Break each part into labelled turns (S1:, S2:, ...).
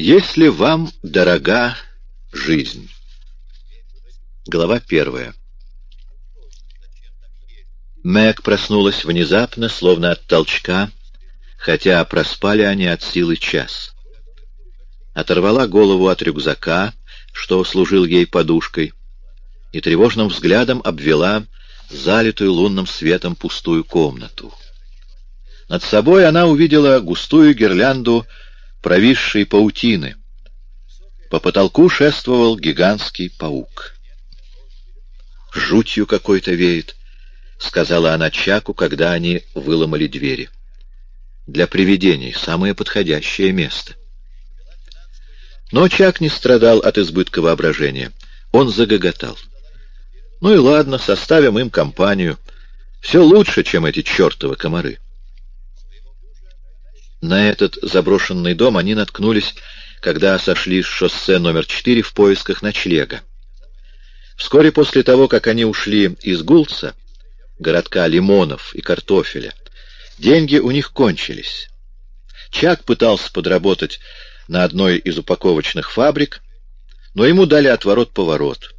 S1: Если вам дорога жизнь. Глава первая. Мэг проснулась внезапно, словно от толчка, хотя проспали они от силы час. Оторвала голову от рюкзака, что служил ей подушкой, и тревожным взглядом обвела залитую лунным светом пустую комнату. Над собой она увидела густую гирлянду провисшей паутины. По потолку шествовал гигантский паук. «Жутью какой-то веет», — сказала она Чаку, когда они выломали двери. «Для привидений самое подходящее место». Но Чак не страдал от избытка воображения. Он загоготал. «Ну и ладно, составим им компанию. Все лучше, чем эти чертовы комары». На этот заброшенный дом они наткнулись, когда сошли с шоссе номер 4 в поисках ночлега. Вскоре после того, как они ушли из Гулца, городка лимонов и картофеля, деньги у них кончились. Чак пытался подработать на одной из упаковочных фабрик, но ему дали отворот-поворот.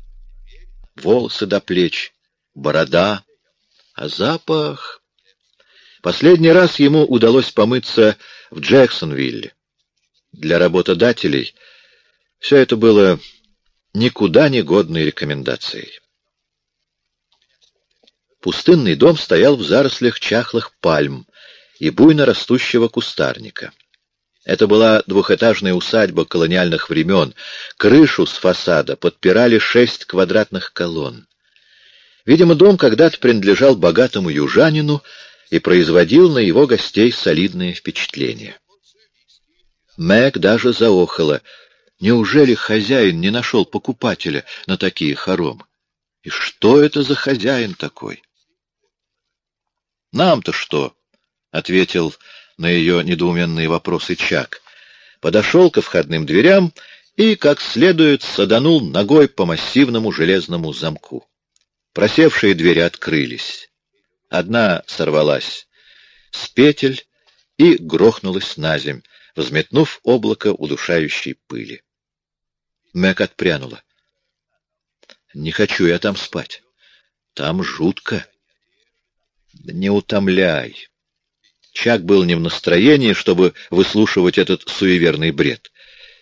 S1: Волосы до плеч, борода, а запах... Последний раз ему удалось помыться в Джексонвилле. Для работодателей все это было никуда не годной рекомендацией. Пустынный дом стоял в зарослях чахлых пальм и буйно растущего кустарника. Это была двухэтажная усадьба колониальных времен. Крышу с фасада подпирали шесть квадратных колонн. Видимо, дом когда-то принадлежал богатому южанину, и производил на его гостей солидное впечатление. Мэг даже заохала. Неужели хозяин не нашел покупателя на такие хоромы? И что это за хозяин такой? «Нам-то что?» — ответил на ее недоуменные вопросы Чак. Подошел ко входным дверям и, как следует, саданул ногой по массивному железному замку. Просевшие двери открылись. Одна сорвалась с петель и грохнулась на земь, взметнув облако удушающей пыли. Мэг отпрянула. «Не хочу я там спать. Там жутко». «Не утомляй». Чак был не в настроении, чтобы выслушивать этот суеверный бред.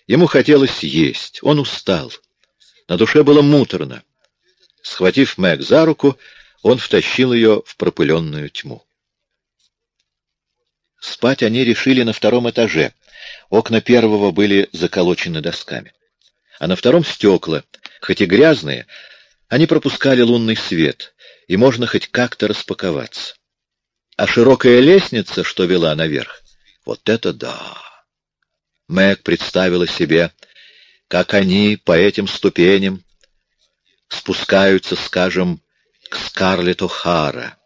S1: Ему хотелось есть, он устал. На душе было муторно. Схватив Мэг за руку, он втащил ее в пропыленную тьму. Спать они решили на втором этаже. Окна первого были заколочены досками. А на втором стекла, хоть и грязные, они пропускали лунный свет, и можно хоть как-то распаковаться. А широкая лестница, что вела наверх, вот это да! Мэг представила себе, как они по этим ступеням спускаются, скажем, Скарлетт О'Хара,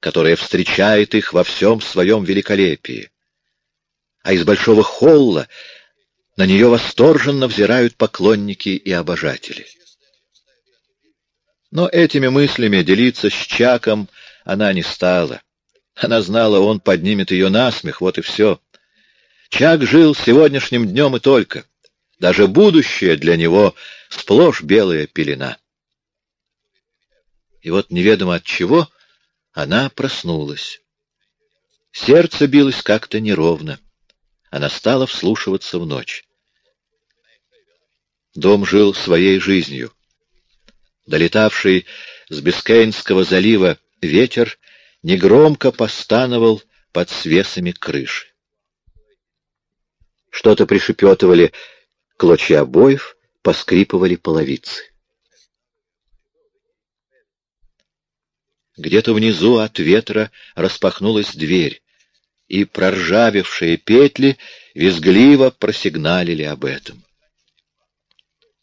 S1: которая встречает их во всем своем великолепии. А из большого холла на нее восторженно взирают поклонники и обожатели. Но этими мыслями делиться с Чаком она не стала. Она знала, он поднимет ее на смех, вот и все. Чак жил сегодняшним днем и только. Даже будущее для него сплошь белая пелена. И вот неведомо от чего она проснулась. Сердце билось как-то неровно. Она стала вслушиваться в ночь. Дом жил своей жизнью. Долетавший с Бискейнского залива ветер негромко постановал под свесами крыши. Что-то пришепетывали клочья обоев, поскрипывали половицы. Где-то внизу от ветра распахнулась дверь, и проржавевшие петли визгливо просигналили об этом.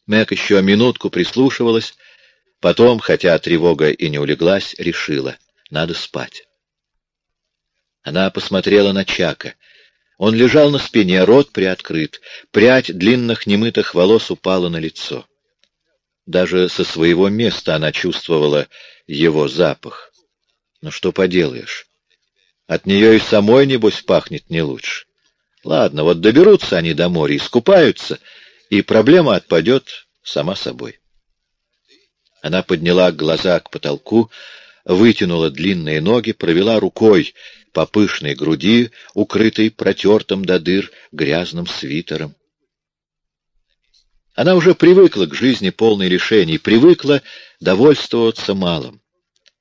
S1: Мэг еще минутку прислушивалась, потом, хотя тревога и не улеглась, решила — надо спать. Она посмотрела на Чака. Он лежал на спине, рот приоткрыт, прядь длинных немытых волос упала на лицо. Даже со своего места она чувствовала его запах. Но что поделаешь? От нее и самой, небось, пахнет не лучше. Ладно, вот доберутся они до моря, искупаются, и проблема отпадет сама собой. Она подняла глаза к потолку, вытянула длинные ноги, провела рукой по пышной груди, укрытой протертым до дыр грязным свитером. Она уже привыкла к жизни полной лишений, привыкла довольствоваться малым.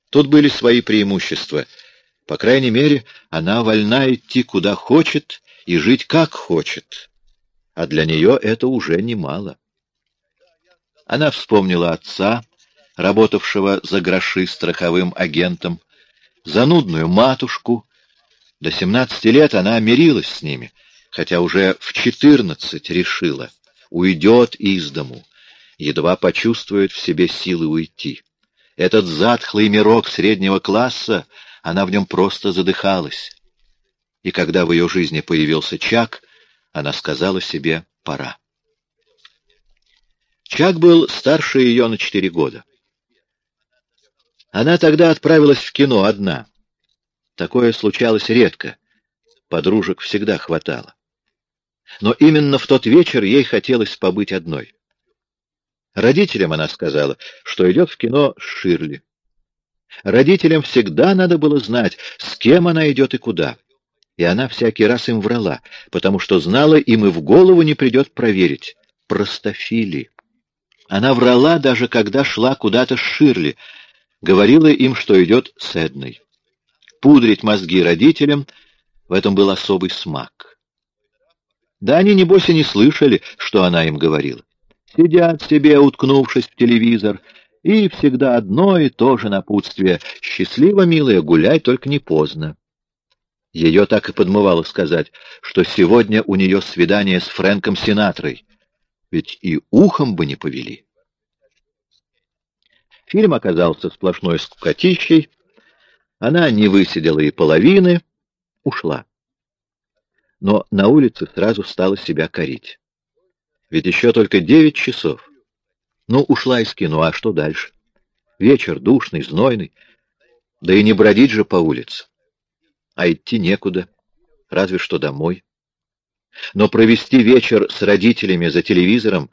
S1: Тут были свои преимущества. По крайней мере, она вольна идти куда хочет и жить как хочет. А для нее это уже немало. Она вспомнила отца, работавшего за гроши страховым агентом, занудную матушку. До семнадцати лет она мирилась с ними, хотя уже в четырнадцать решила, уйдет из дому, едва почувствует в себе силы уйти. Этот затхлый мирок среднего класса, она в нем просто задыхалась. И когда в ее жизни появился Чак, она сказала себе «пора». Чак был старше ее на четыре года. Она тогда отправилась в кино одна. Такое случалось редко. Подружек всегда хватало. Но именно в тот вечер ей хотелось побыть одной. Родителям она сказала, что идет в кино с Ширли. Родителям всегда надо было знать, с кем она идет и куда. И она всякий раз им врала, потому что знала, им и в голову не придет проверить. Простофили. Она врала, даже когда шла куда-то с Ширли, говорила им, что идет с Эдной. Пудрить мозги родителям — в этом был особый смак. Да они, небось, и не слышали, что она им говорила. Сидят себе, уткнувшись в телевизор, и всегда одно и то же напутствие. «Счастливо, милая, гуляй, только не поздно». Ее так и подмывало сказать, что сегодня у нее свидание с Фрэнком Синатрой. Ведь и ухом бы не повели. Фильм оказался сплошной скукотищей. Она не высидела и половины, ушла. Но на улице сразу стала себя корить. Ведь еще только девять часов. Ну, ушла из кино, а что дальше? Вечер душный, знойный. Да и не бродить же по улице. А идти некуда, разве что домой. Но провести вечер с родителями за телевизором,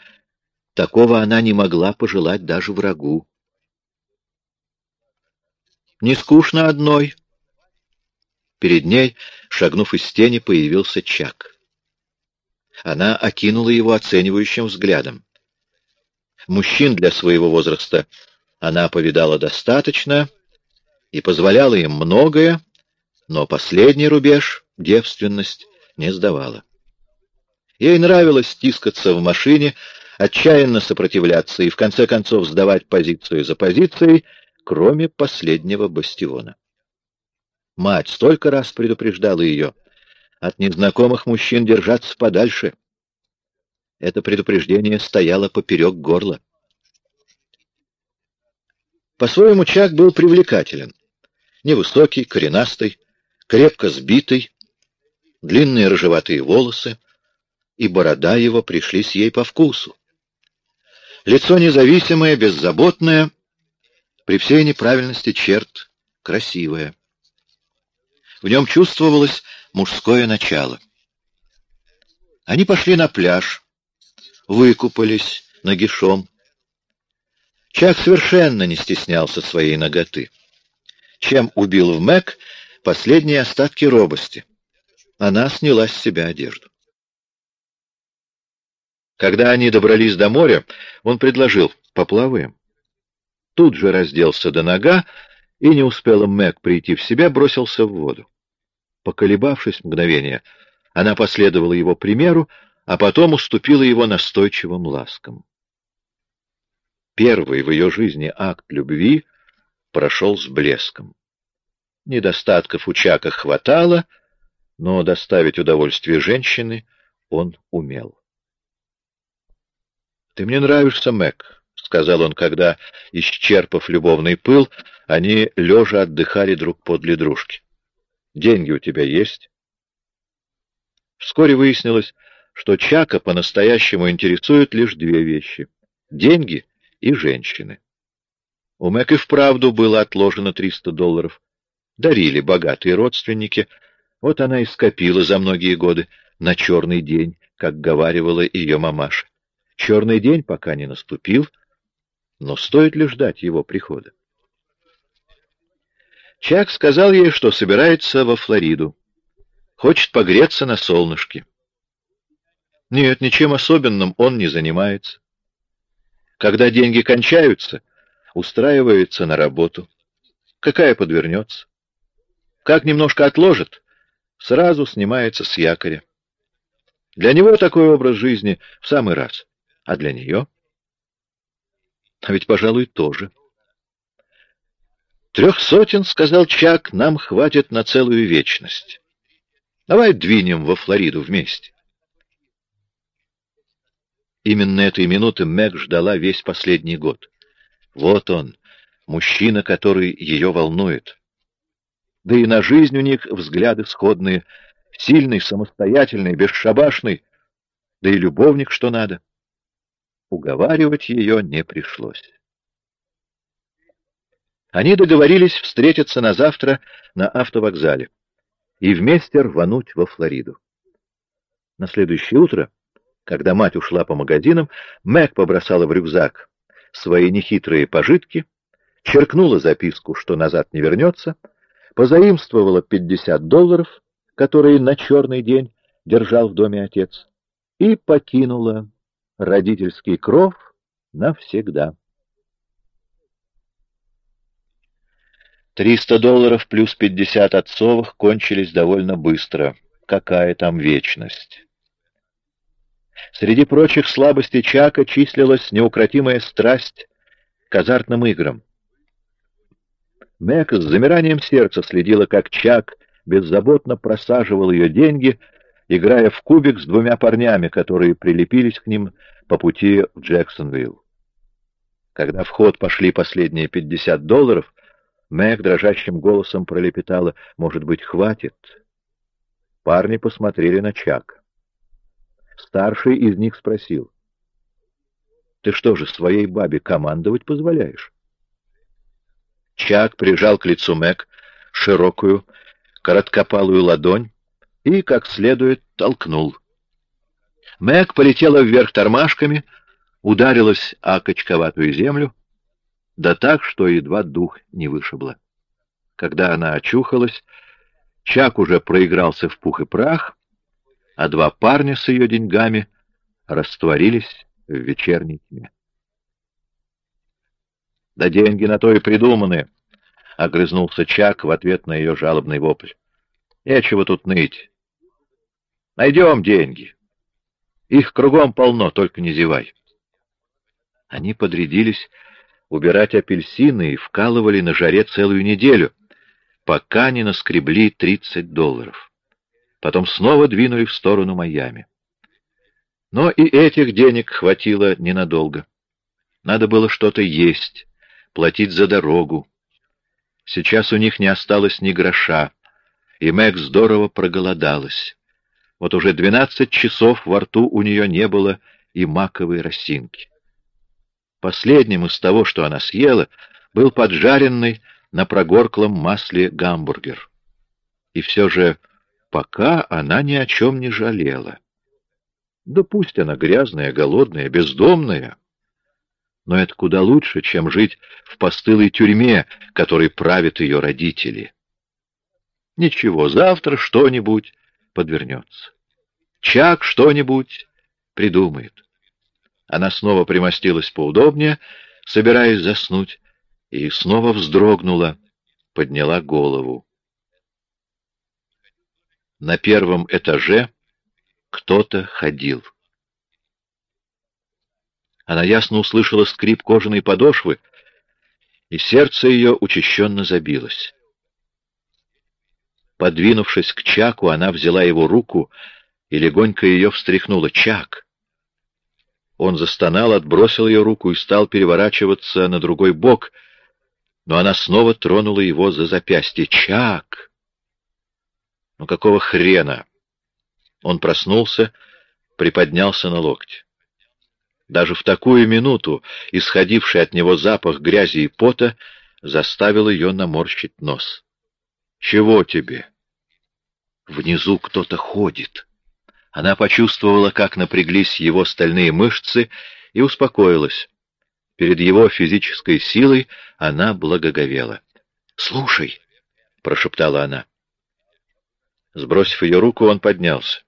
S1: такого она не могла пожелать даже врагу. Не скучно одной. Перед ней, шагнув из тени, появился Чак. Она окинула его оценивающим взглядом. Мужчин для своего возраста она повидала достаточно и позволяла им многое, но последний рубеж, девственность, не сдавала. Ей нравилось стискаться в машине, отчаянно сопротивляться и в конце концов сдавать позицию за позицией, кроме последнего бастиона. Мать столько раз предупреждала ее от незнакомых мужчин держаться подальше. Это предупреждение стояло поперек горла. По-своему Чак был привлекателен. Невысокий, коренастый, крепко сбитый, длинные рыжеватые волосы, и борода его пришлись ей по вкусу. Лицо независимое, беззаботное, при всей неправильности черт красивая. В нем чувствовалось мужское начало. Они пошли на пляж, выкупались нагишом. Чак совершенно не стеснялся своей ноготы. Чем убил в Мэг последние остатки робости. Она сняла с себя одежду. Когда они добрались до моря, он предложил «поплаваем» тут же разделся до нога и, не успела Мэг прийти в себя, бросился в воду. Поколебавшись мгновение, она последовала его примеру, а потом уступила его настойчивым ласкам. Первый в ее жизни акт любви прошел с блеском. Недостатков у Чака хватало, но доставить удовольствие женщины он умел. — Ты мне нравишься, Мэг, — сказал он, когда, исчерпав любовный пыл, они лежа отдыхали друг подле дружки. — Деньги у тебя есть? Вскоре выяснилось, что Чака по-настоящему интересуют лишь две вещи — деньги и женщины. У Мэг и вправду было отложено 300 долларов. Дарили богатые родственники, вот она и скопила за многие годы на черный день, как говаривала ее мамаша. Черный день пока не наступил, но стоит ли ждать его прихода? Чак сказал ей, что собирается во Флориду. Хочет погреться на солнышке. Нет, ничем особенным он не занимается. Когда деньги кончаются, устраивается на работу. Какая подвернется. Как немножко отложит, сразу снимается с якоря. Для него такой образ жизни в самый раз. А для нее? А ведь, пожалуй, тоже. Трех сотен, — сказал Чак, — нам хватит на целую вечность. Давай двинем во Флориду вместе. Именно этой минуты Мэг ждала весь последний год. Вот он, мужчина, который ее волнует. Да и на жизнь у них взгляды сходные, сильный, самостоятельный, бесшабашный, да и любовник, что надо. Уговаривать ее не пришлось. Они договорились встретиться на завтра на автовокзале и вместе рвануть во Флориду. На следующее утро, когда мать ушла по магазинам, Мэг побросала в рюкзак свои нехитрые пожитки, черкнула записку, что назад не вернется, позаимствовала 50 долларов, которые на черный день держал в доме отец, и покинула родительский кров навсегда. Триста долларов плюс пятьдесят отцовых кончились довольно быстро. Какая там вечность? Среди прочих слабостей Чака числилась неукротимая страсть к азартным играм. Мэг с замиранием сердца следила, как Чак беззаботно просаживал ее деньги, играя в кубик с двумя парнями, которые прилепились к ним по пути в Джексонвилл. Когда в ход пошли последние пятьдесят долларов, Мэг дрожащим голосом пролепетала, «Может быть, хватит?» Парни посмотрели на Чак. Старший из них спросил, «Ты что же, своей бабе командовать позволяешь?» Чак прижал к лицу Мэг широкую, короткопалую ладонь и, как следует, толкнул. Мэг полетела вверх тормашками, ударилась о качковатую землю, да так, что едва дух не вышибло. Когда она очухалась, Чак уже проигрался в пух и прах, а два парня с ее деньгами растворились в вечерней тьме. «Да деньги на то и придуманы!» — огрызнулся Чак в ответ на ее жалобный вопль. «Нечего тут ныть. Найдем деньги. Их кругом полно, только не зевай». Они подрядились убирать апельсины и вкалывали на жаре целую неделю, пока не наскребли 30 долларов. Потом снова двинули в сторону Майами. Но и этих денег хватило ненадолго. Надо было что-то есть, платить за дорогу. Сейчас у них не осталось ни гроша, и Мэг здорово проголодалась. Вот уже двенадцать часов во рту у нее не было и маковой росинки. Последним из того, что она съела, был поджаренный на прогорклом масле гамбургер. И все же пока она ни о чем не жалела. Да пусть она грязная, голодная, бездомная, но это куда лучше, чем жить в постылой тюрьме, которой правят ее родители. Ничего, завтра что-нибудь подвернется. Чак что-нибудь придумает. Она снова примостилась поудобнее, собираясь заснуть, и снова вздрогнула, подняла голову. На первом этаже кто-то ходил. Она ясно услышала скрип кожаной подошвы, и сердце ее учащенно забилось. Подвинувшись к Чаку, она взяла его руку и легонько ее встряхнула. «Чак!» Он застонал, отбросил ее руку и стал переворачиваться на другой бок, но она снова тронула его за запястье. «Чак!» «Ну какого хрена?» Он проснулся, приподнялся на локте. Даже в такую минуту исходивший от него запах грязи и пота заставил ее наморщить нос. «Чего тебе?» «Внизу кто-то ходит». Она почувствовала, как напряглись его стальные мышцы, и успокоилась. Перед его физической силой она благоговела. «Слушай!» — прошептала она. Сбросив ее руку, он поднялся.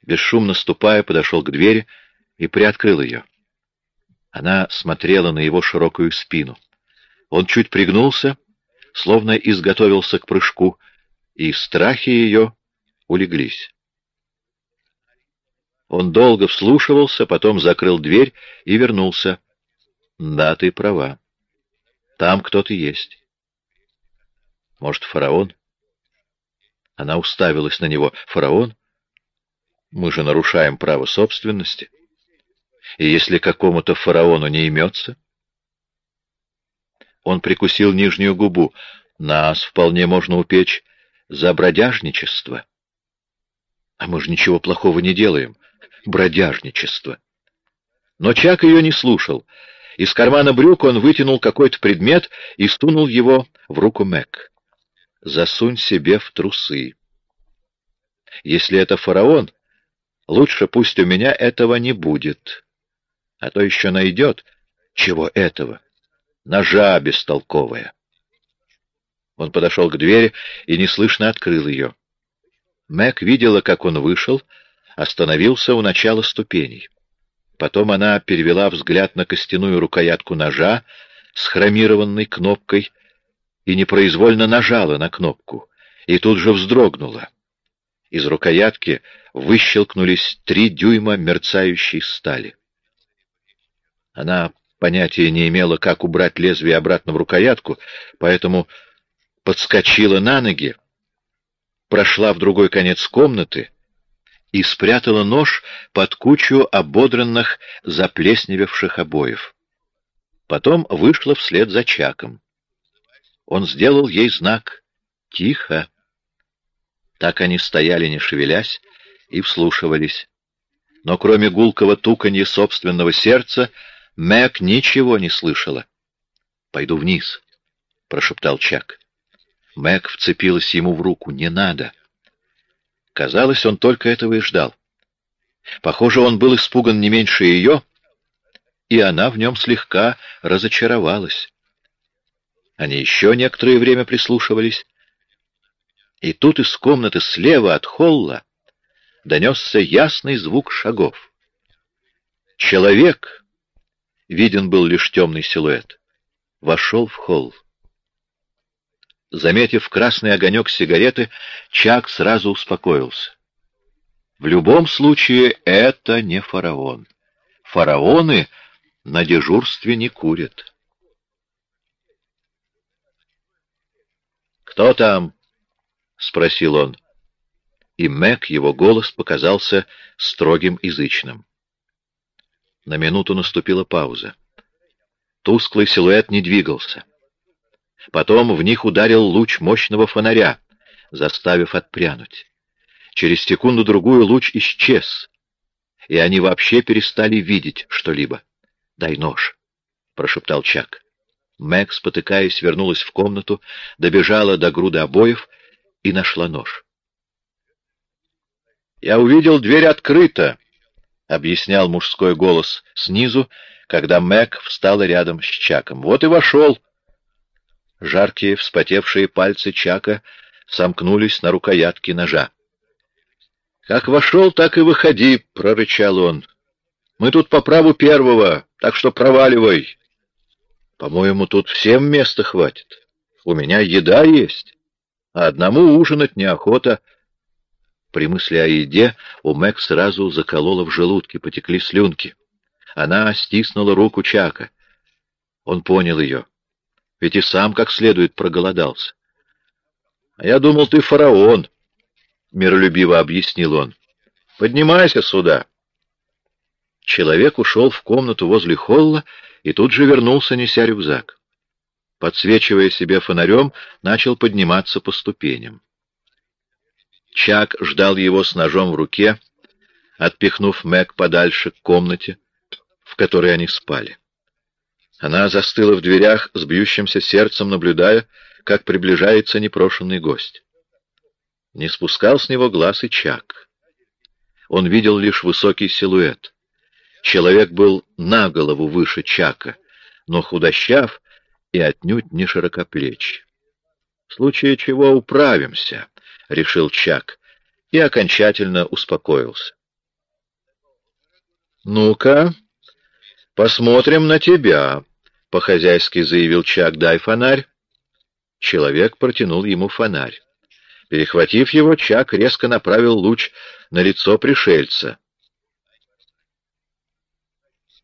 S1: Бесшумно ступая, подошел к двери и приоткрыл ее. Она смотрела на его широкую спину. Он чуть пригнулся, словно изготовился к прыжку, и страхи ее улеглись. Он долго вслушивался, потом закрыл дверь и вернулся. Да, ты права. Там кто-то есть. Может, фараон? Она уставилась на него. Фараон? Мы же нарушаем право собственности. И если какому-то фараону не имется? Он прикусил нижнюю губу. Нас вполне можно упечь за бродяжничество. А мы же ничего плохого не делаем бродяжничество. Но Чак ее не слушал. Из кармана брюк он вытянул какой-то предмет и стунул его в руку Мэг. «Засунь себе в трусы. Если это фараон, лучше пусть у меня этого не будет. А то еще найдет. Чего этого? Ножа бестолковая». Он подошел к двери и неслышно открыл ее. Мэг видела, как он вышел, остановился у начала ступеней. Потом она перевела взгляд на костяную рукоятку ножа с хромированной кнопкой и непроизвольно нажала на кнопку, и тут же вздрогнула. Из рукоятки выщелкнулись три дюйма мерцающей стали. Она понятия не имела, как убрать лезвие обратно в рукоятку, поэтому подскочила на ноги, прошла в другой конец комнаты и спрятала нож под кучу ободранных, заплесневевших обоев. Потом вышла вслед за Чаком. Он сделал ей знак «Тихо». Так они стояли, не шевелясь, и вслушивались. Но кроме гулкого туканья собственного сердца, Мэг ничего не слышала. «Пойду вниз», — прошептал Чак. Мэг вцепилась ему в руку. «Не надо». Казалось, он только этого и ждал. Похоже, он был испуган не меньше ее, и она в нем слегка разочаровалась. Они еще некоторое время прислушивались, и тут из комнаты слева от холла донесся ясный звук шагов. Человек, виден был лишь темный силуэт, вошел в холл. Заметив красный огонек сигареты, Чак сразу успокоился. В любом случае, это не фараон. Фараоны на дежурстве не курят. «Кто там?» — спросил он. И Мэг, его голос показался строгим язычным. На минуту наступила пауза. Тусклый силуэт не двигался. Потом в них ударил луч мощного фонаря, заставив отпрянуть. Через секунду-другую луч исчез, и они вообще перестали видеть что-либо. «Дай нож», — прошептал Чак. Мэг, спотыкаясь, вернулась в комнату, добежала до груды обоев и нашла нож. «Я увидел, дверь открыта», — объяснял мужской голос снизу, когда Мэг встала рядом с Чаком. «Вот и вошел». Жаркие, вспотевшие пальцы Чака сомкнулись на рукоятке ножа. «Как вошел, так и выходи», — прорычал он. «Мы тут по праву первого, так что проваливай». «По-моему, тут всем места хватит. У меня еда есть, а одному ужинать неохота». При мысли о еде у Мэг сразу заколола в желудке, потекли слюнки. Она стиснула руку Чака. Он понял ее ведь и сам как следует проголодался. — А я думал, ты фараон, — миролюбиво объяснил он. — Поднимайся сюда. Человек ушел в комнату возле холла и тут же вернулся, неся рюкзак. Подсвечивая себе фонарем, начал подниматься по ступеням. Чак ждал его с ножом в руке, отпихнув Мэг подальше к комнате, в которой они спали. Она застыла в дверях с бьющимся сердцем, наблюдая, как приближается непрошенный гость. Не спускал с него глаз и Чак. он видел лишь высокий силуэт. Человек был на голову выше Чака, но худощав и отнюдь не широкоплеч. «В случае чего управимся», — решил Чак, и окончательно успокоился. «Ну-ка, посмотрим на тебя», — по-хозяйски заявил Чак, — «дай фонарь». Человек протянул ему фонарь. Перехватив его, Чак резко направил луч на лицо пришельца.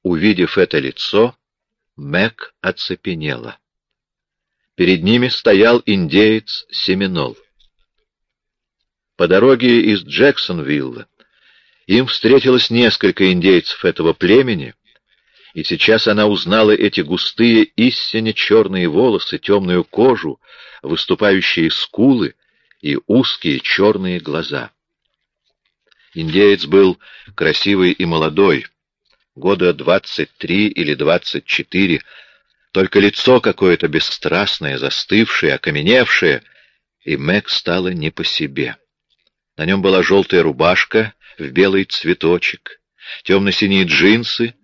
S1: Увидев это лицо, Мэг оцепенела. Перед ними стоял индеец Семенол. По дороге из Джексонвилла им встретилось несколько индейцев этого племени, и сейчас она узнала эти густые, истинно черные волосы, темную кожу, выступающие скулы и узкие черные глаза. Индеец был красивый и молодой, года двадцать три или двадцать четыре, только лицо какое-то бесстрастное, застывшее, окаменевшее, и Мэг стало не по себе. На нем была желтая рубашка в белый цветочек, темно-синие джинсы,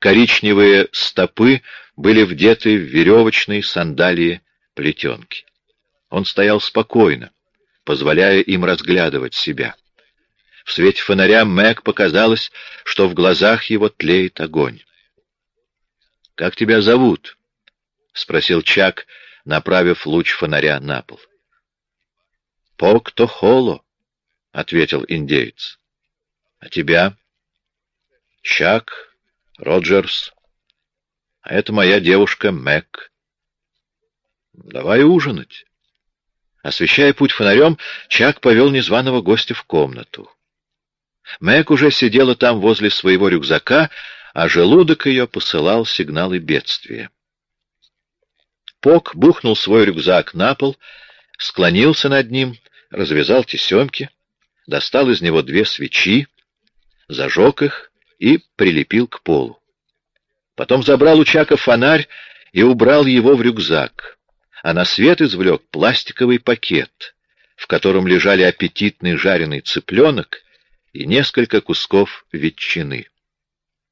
S1: коричневые стопы были вдеты в веревочные сандалии плетенки. Он стоял спокойно, позволяя им разглядывать себя. В свете фонаря Мэг показалось, что в глазах его тлеет огонь. «Как тебя зовут?» — спросил Чак, направив луч фонаря на пол. «Пок-то-холо», — ответил индеец. «А тебя?» «Чак Роджерс. А это моя девушка Мэг. Давай ужинать». Освещая путь фонарем, Чак повел незваного гостя в комнату. Мэг уже сидела там возле своего рюкзака, а желудок ее посылал сигналы бедствия. Пок бухнул свой рюкзак на пол, склонился над ним, развязал тесемки, достал из него две свечи, зажег их и прилепил к полу. Потом забрал у Чака фонарь и убрал его в рюкзак, а на свет извлек пластиковый пакет, в котором лежали аппетитный жареный цыпленок и несколько кусков ветчины.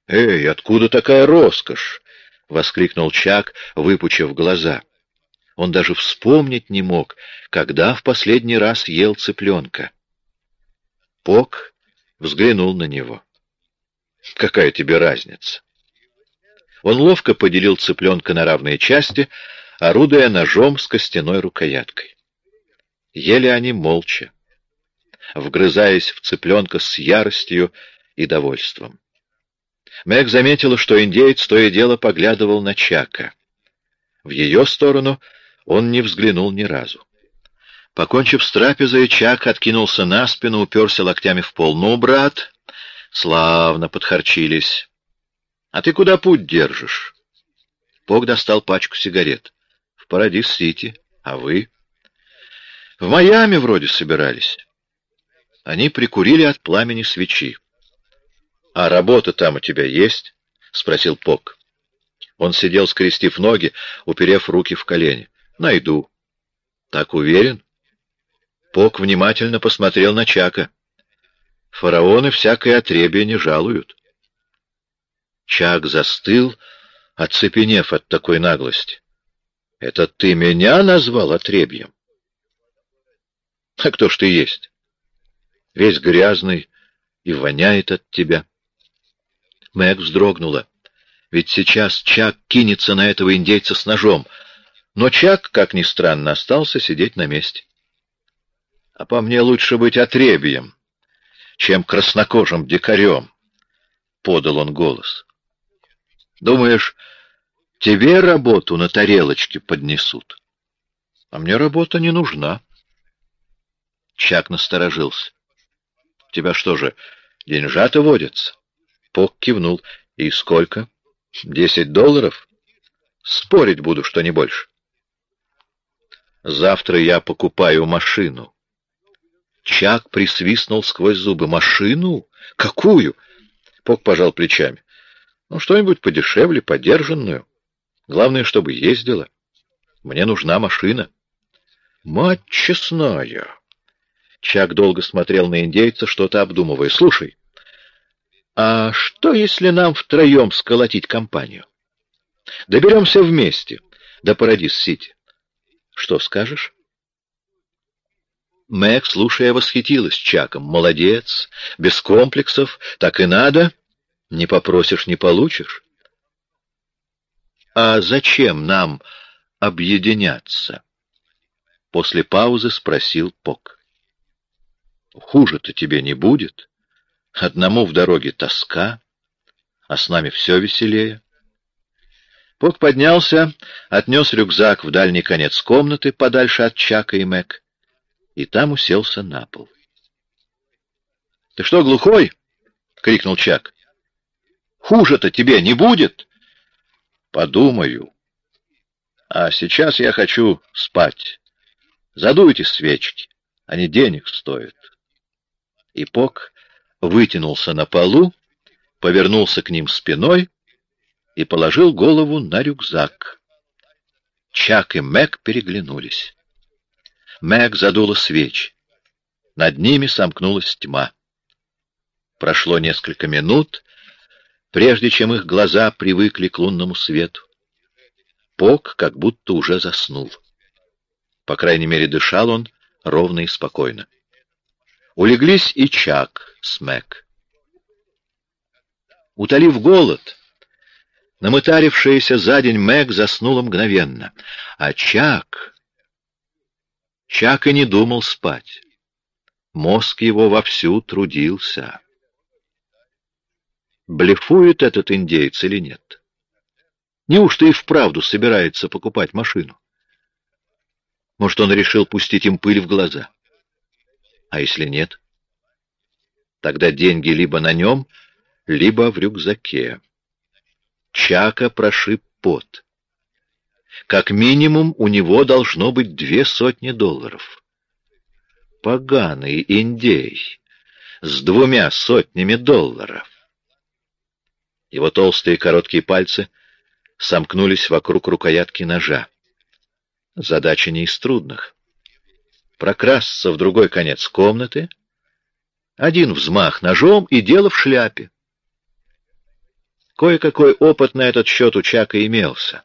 S1: «Эй, откуда такая роскошь?» — воскликнул Чак, выпучив глаза. Он даже вспомнить не мог, когда в последний раз ел цыпленка. Пок взглянул на него. «Какая тебе разница?» Он ловко поделил цыпленка на равные части, орудуя ножом с костяной рукояткой. Ели они молча, вгрызаясь в цыпленка с яростью и довольством. Мэг заметила, что индеец то и дело поглядывал на Чака. В ее сторону он не взглянул ни разу. Покончив с трапезой, Чак откинулся на спину, уперся локтями в пол. «Ну, брат, славно подхарчились. А ты куда путь держишь?» Пок достал пачку сигарет. «В Парадис-Сити. А вы?» «В Майами вроде собирались». Они прикурили от пламени свечи. «А работа там у тебя есть?» — спросил Пок. Он сидел, скрестив ноги, уперев руки в колени. «Найду». «Так уверен?» Пок внимательно посмотрел на Чака. «Фараоны всякое отребие не жалуют». Чак застыл, оцепенев от такой наглости. «Это ты меня назвал отребьем?» «А кто ж ты есть? Весь грязный и воняет от тебя». Мэг вздрогнула. Ведь сейчас Чак кинется на этого индейца с ножом. Но Чак, как ни странно, остался сидеть на месте. А по мне лучше быть отребием, чем краснокожим дикарем, — подал он голос. Думаешь, тебе работу на тарелочке поднесут? А мне работа не нужна. Чак насторожился. — Тебя что же, деньжата водятся? Пок кивнул. «И сколько?» «Десять долларов?» «Спорить буду, что не больше». «Завтра я покупаю машину». Чак присвистнул сквозь зубы. «Машину? Какую?» Пок пожал плечами. «Ну, что-нибудь подешевле, подержанную. Главное, чтобы ездила. Мне нужна машина». «Мать честная!» Чак долго смотрел на индейца, что-то обдумывая. «Слушай, А что, если нам втроем сколотить компанию? Доберемся вместе до Парадис-Сити. Что скажешь? Мэг, слушая, восхитилась Чаком. Молодец, без комплексов, так и надо. Не попросишь, не получишь. А зачем нам объединяться? После паузы спросил Пок. Хуже-то тебе не будет. Одному в дороге тоска, а с нами все веселее. Пок поднялся, отнес рюкзак в дальний конец комнаты, подальше от Чака и Мэг, и там уселся на пол. — Ты что, глухой? — крикнул Чак. — Хуже-то тебе не будет? — Подумаю. А сейчас я хочу спать. Задуйте свечки, они денег стоят. И Пок вытянулся на полу, повернулся к ним спиной и положил голову на рюкзак. Чак и Мэг переглянулись. Мэг задула свечи. Над ними сомкнулась тьма. Прошло несколько минут, прежде чем их глаза привыкли к лунному свету. Пок как будто уже заснул. По крайней мере, дышал он ровно и спокойно. Улеглись и Чак с Мэг. Утолив голод, Намытарившаяся за день Мэг заснула мгновенно. А Чак... Чак и не думал спать. Мозг его вовсю трудился. Блефует этот индейец или нет? Неужто и вправду собирается покупать машину? Может, он решил пустить им пыль в глаза? А если нет? Тогда деньги либо на нем, либо в рюкзаке. Чака прошиб пот. Как минимум у него должно быть две сотни долларов. Поганый индей с двумя сотнями долларов. Его толстые короткие пальцы сомкнулись вокруг рукоятки ножа. Задача не из трудных. Прокрасться в другой конец комнаты, один взмах ножом и дело в шляпе. Кое-какой опыт на этот счет у Чака имелся.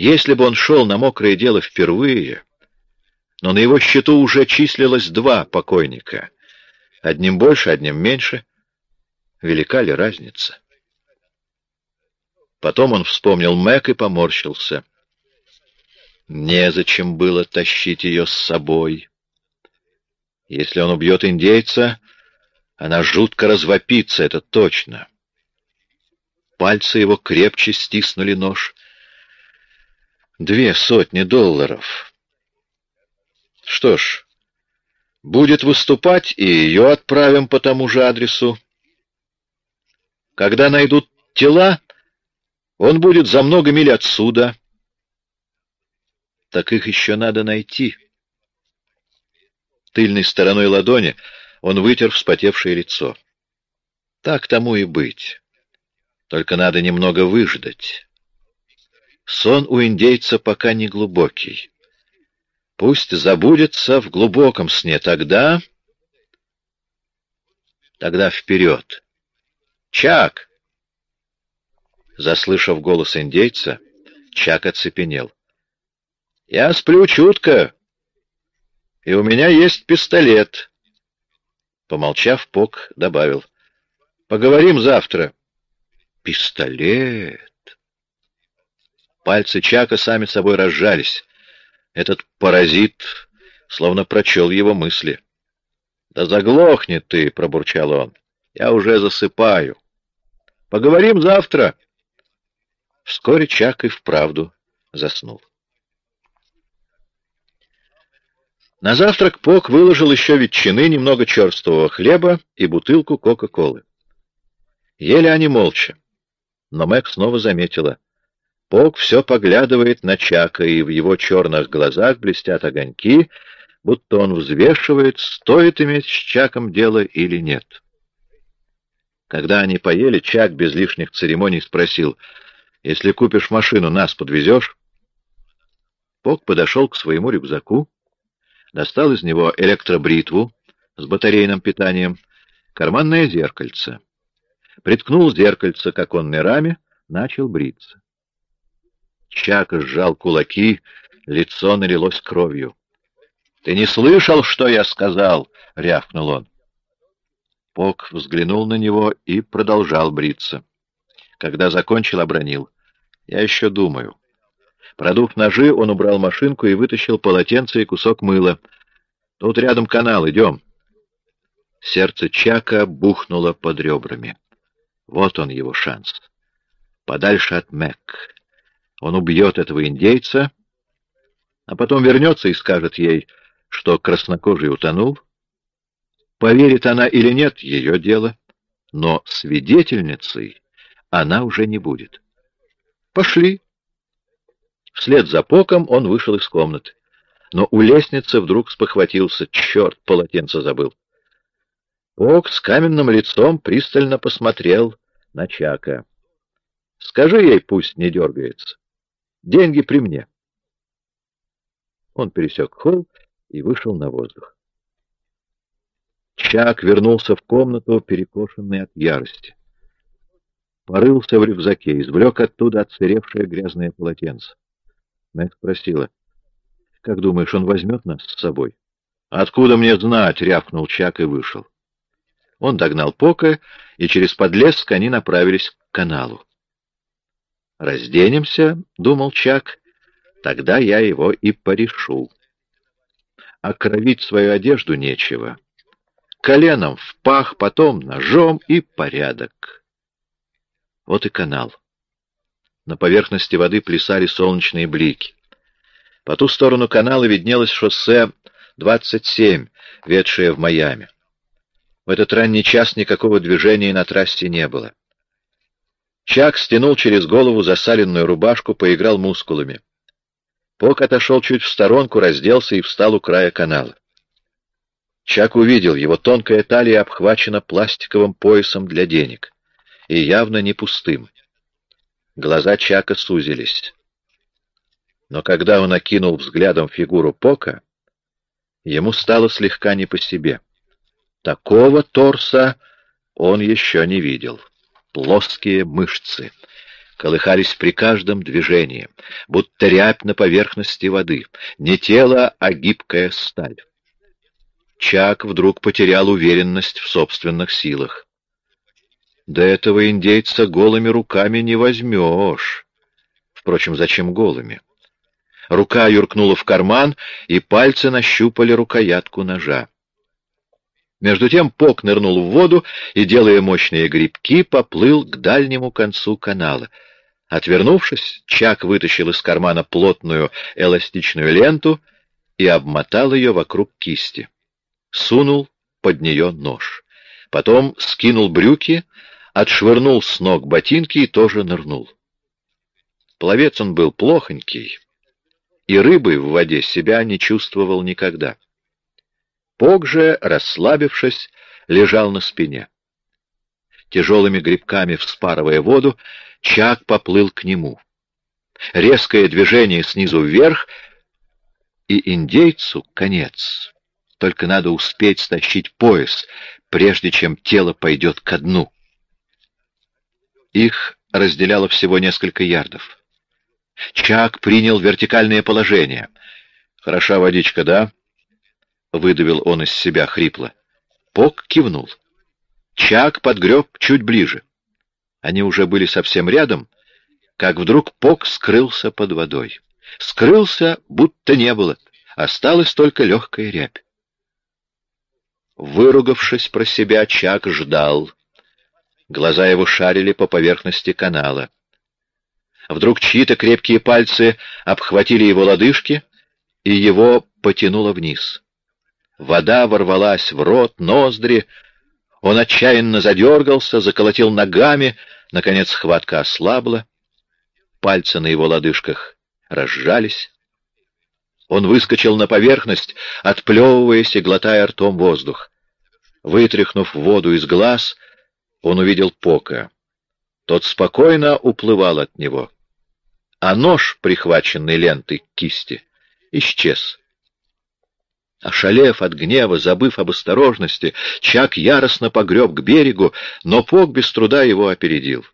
S1: Если бы он шел на мокрое дело впервые, но на его счету уже числилось два покойника. Одним больше, одним меньше. Велика ли разница? Потом он вспомнил Мэг и поморщился. Незачем было тащить ее с собой. Если он убьет индейца, она жутко развопится, это точно. Пальцы его крепче стиснули нож. Две сотни долларов. Что ж, будет выступать, и ее отправим по тому же адресу. Когда найдут тела, он будет за много миль отсюда. Так их еще надо найти. Тыльной стороной ладони он вытер вспотевшее лицо. Так тому и быть. Только надо немного выждать. Сон у индейца пока не глубокий. Пусть забудется в глубоком сне. Тогда... Тогда вперед. Чак! Заслышав голос индейца, Чак оцепенел. Я сплю чутко, и у меня есть пистолет. Помолчав, Пок добавил. Поговорим завтра. Пистолет. Пальцы Чака сами собой разжались. Этот паразит словно прочел его мысли. «Да заглохни ты!» — пробурчал он. «Я уже засыпаю. Поговорим завтра!» Вскоре Чак и вправду заснул. На завтрак Пок выложил еще ветчины, немного черствого хлеба и бутылку Кока-Колы. Ели они молча. Но Мэг снова заметила. Пок все поглядывает на Чака, и в его черных глазах блестят огоньки, будто он взвешивает, стоит иметь с Чаком дело или нет. Когда они поели, Чак без лишних церемоний спросил, «Если купишь машину, нас подвезешь?» Пок подошел к своему рюкзаку, достал из него электробритву с батарейным питанием, карманное зеркальце. приткнул зеркальце к оконной раме, начал бриться. Чак сжал кулаки, лицо налилось кровью. — Ты не слышал, что я сказал? — рявкнул он. Пок взглянул на него и продолжал бриться. Когда закончил, обронил. — Я еще думаю. Продув ножи, он убрал машинку и вытащил полотенце и кусок мыла. — Тут рядом канал, идем. Сердце Чака бухнуло под ребрами. Вот он его шанс. Подальше от Мэг. Он убьет этого индейца, а потом вернется и скажет ей, что краснокожий утонул. Поверит она или нет, ее дело, но свидетельницей она уже не будет. Пошли. Вслед за Поком он вышел из комнаты. Но у лестницы вдруг спохватился. Черт, полотенце забыл. Пок с каменным лицом пристально посмотрел на Чака. «Скажи ей, пусть не дергается. Деньги при мне». Он пересек холл и вышел на воздух. Чак вернулся в комнату, перекошенный от ярости. Порылся в рюкзаке, извлек оттуда отсыревшее грязное полотенце. Мэг спросила, «Как думаешь, он возьмет нас с собой?» «Откуда мне знать?» — рявкнул Чак и вышел. Он догнал Пока, и через подлеск они направились к каналу. «Разденемся», — думал Чак, — «тогда я его и порешу». А кровить свою одежду нечего. Коленом в пах, потом ножом и порядок. Вот и канал. На поверхности воды плясали солнечные блики. По ту сторону канала виднелось шоссе 27, ведшее в Майами. В этот ранний час никакого движения на трассе не было. Чак стянул через голову засаленную рубашку, поиграл мускулами. Пок отошел чуть в сторонку, разделся и встал у края канала. Чак увидел, его тонкая талия обхвачена пластиковым поясом для денег. И явно не пустым. Глаза Чака сузились. Но когда он окинул взглядом фигуру Пока, ему стало слегка не по себе. Такого торса он еще не видел. Плоские мышцы колыхались при каждом движении, будто рябь на поверхности воды. Не тело, а гибкая сталь. Чак вдруг потерял уверенность в собственных силах. До этого индейца голыми руками не возьмешь. Впрочем, зачем голыми? Рука юркнула в карман, и пальцы нащупали рукоятку ножа. Между тем Пок нырнул в воду и, делая мощные грибки, поплыл к дальнему концу канала. Отвернувшись, Чак вытащил из кармана плотную эластичную ленту и обмотал ее вокруг кисти. Сунул под нее нож. Потом скинул брюки, отшвырнул с ног ботинки и тоже нырнул. Пловец он был плохонький, и рыбой в воде себя не чувствовал никогда. Пог же, расслабившись, лежал на спине. Тяжелыми грибками вспарывая воду, Чак поплыл к нему. Резкое движение снизу вверх, и индейцу конец. Только надо успеть стащить пояс, прежде чем тело пойдет ко дну. Их разделяло всего несколько ярдов. Чак принял вертикальное положение. «Хороша водичка, да?» — выдавил он из себя хрипло. Пок кивнул. Чак подгреб чуть ближе. Они уже были совсем рядом, как вдруг Пок скрылся под водой. Скрылся, будто не было. Осталась только легкая рябь. Выругавшись про себя, Чак ждал. Глаза его шарили по поверхности канала. Вдруг чьи-то крепкие пальцы обхватили его лодыжки, и его потянуло вниз. Вода ворвалась в рот, ноздри. Он отчаянно задергался, заколотил ногами. Наконец хватка ослабла. Пальцы на его лодыжках разжались. Он выскочил на поверхность, отплевываясь и глотая ртом воздух. Вытряхнув воду из глаз, он увидел Пока. Тот спокойно уплывал от него. А нож, прихваченный лентой кисти, исчез. Ошалев от гнева, забыв об осторожности, Чак яростно погреб к берегу, но Пок без труда его опередил.